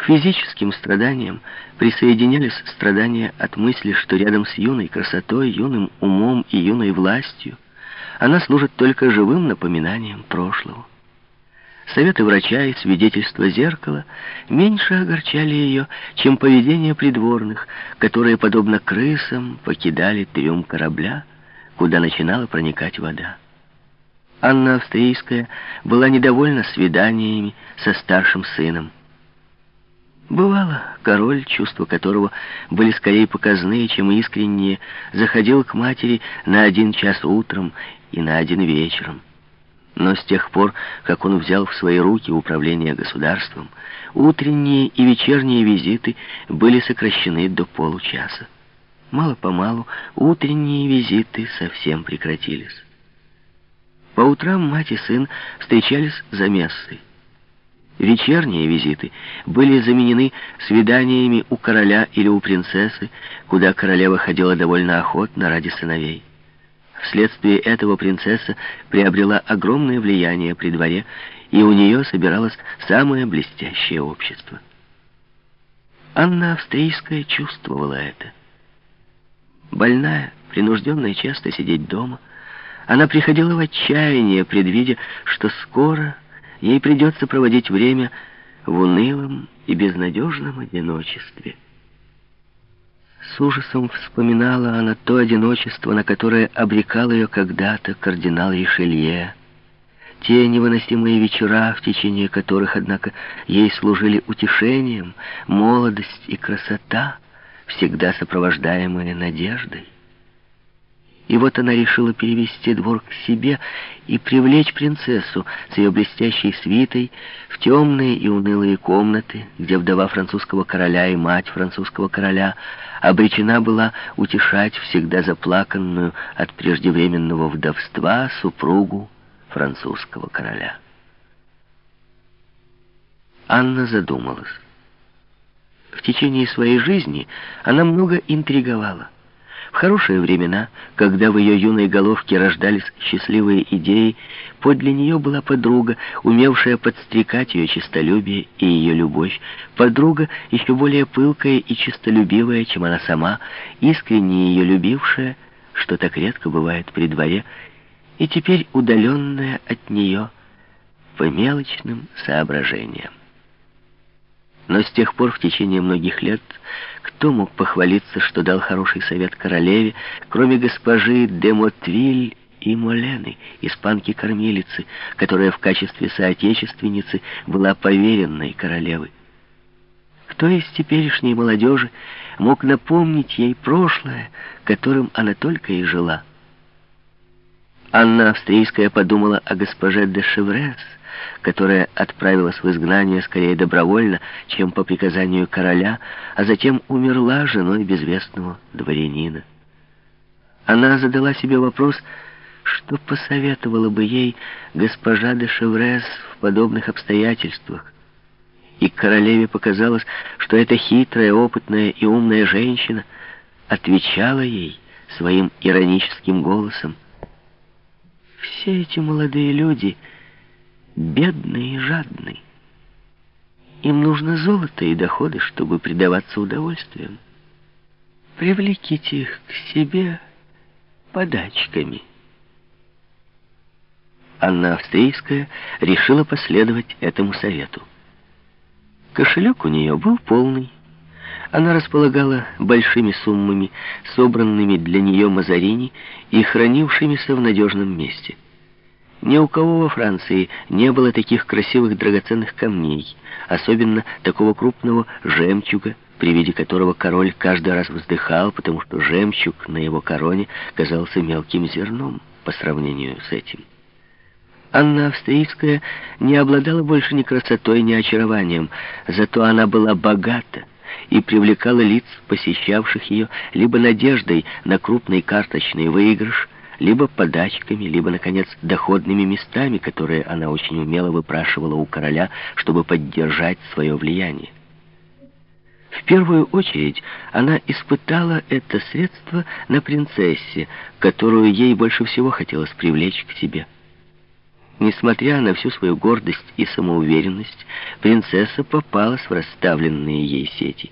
К физическим страданиям присоединялись страдания от мысли, что рядом с юной красотой, юным умом и юной властью она служит только живым напоминанием прошлого. Советы врача и свидетельства зеркала меньше огорчали ее, чем поведение придворных, которые, подобно крысам, покидали трюм корабля, куда начинала проникать вода. Анна Австрийская была недовольна свиданиями со старшим сыном. Бывало, король, чувства которого были скорее показные, чем искренние, заходил к матери на один час утром и на один вечером. Но с тех пор, как он взял в свои руки управление государством, утренние и вечерние визиты были сокращены до получаса. Мало-помалу утренние визиты совсем прекратились. По утрам мать и сын встречались за мессой. Вечерние визиты были заменены свиданиями у короля или у принцессы, куда королева ходила довольно охотно ради сыновей. Вследствие этого принцесса приобрела огромное влияние при дворе, и у нее собиралось самое блестящее общество. Анна Австрийская чувствовала это. Больная, принужденная часто сидеть дома, она приходила в отчаяние, предвидя, что скоро ей придется проводить время в унылом и безнадежном одиночестве. С ужасом вспоминала она то одиночество, на которое обрекал ее когда-то кардинал Ришелье. Те невыносимые вечера, в течение которых, однако, ей служили утешением, молодость и красота, всегда сопровождаемые надеждой. И вот она решила перевести двор к себе и привлечь принцессу с ее блестящей свитой в темные и унылые комнаты, где вдова французского короля и мать французского короля обречена была утешать всегда заплаканную от преждевременного вдовства супругу французского короля. Анна задумалась. В течение своей жизни она много интриговала. В хорошие времена, когда в ее юной головке рождались счастливые идеи, подле нее была подруга, умевшая подстрекать ее честолюбие и ее любовь, подруга еще более пылкая и честолюбивая, чем она сама, искренне ее любившая, что так редко бывает при дворе, и теперь удаленная от нее по мелочным соображениям. Но с тех пор, в течение многих лет, кто мог похвалиться, что дал хороший совет королеве, кроме госпожи де Мотвиль и Молены, испанки-кормилицы, которая в качестве соотечественницы была поверенной королевы? Кто из теперешней молодежи мог напомнить ей прошлое, которым она только и жила? Анна Австрийская подумала о госпоже де Шеврес, которая отправилась в изгнание скорее добровольно, чем по приказанию короля, а затем умерла женой безвестного дворянина. Она задала себе вопрос, что посоветовала бы ей госпожа де Шеврес в подобных обстоятельствах. И королеве показалось, что эта хитрая, опытная и умная женщина отвечала ей своим ироническим голосом. «Все эти молодые люди...» бедный и жадный. Им нужно золото и доходы, чтобы предаваться удовольствиям. Привлеките их к себе подачками. Анна Австрийская решила последовать этому совету. Кошелек у нее был полный. Она располагала большими суммами, собранными для нее Мазарини и хранившимися в надежном месте – ни у кого во Франции не было таких красивых драгоценных камней, особенно такого крупного жемчуга, при виде которого король каждый раз вздыхал, потому что жемчуг на его короне казался мелким зерном по сравнению с этим. Анна Австрийская не обладала больше ни красотой, ни очарованием, зато она была богата и привлекала лиц, посещавших ее, либо надеждой на крупный карточный выигрыш, либо подачками, либо, наконец, доходными местами, которые она очень умело выпрашивала у короля, чтобы поддержать свое влияние. В первую очередь она испытала это средство на принцессе, которую ей больше всего хотелось привлечь к себе. Несмотря на всю свою гордость и самоуверенность, принцесса попалась в расставленные ей сети.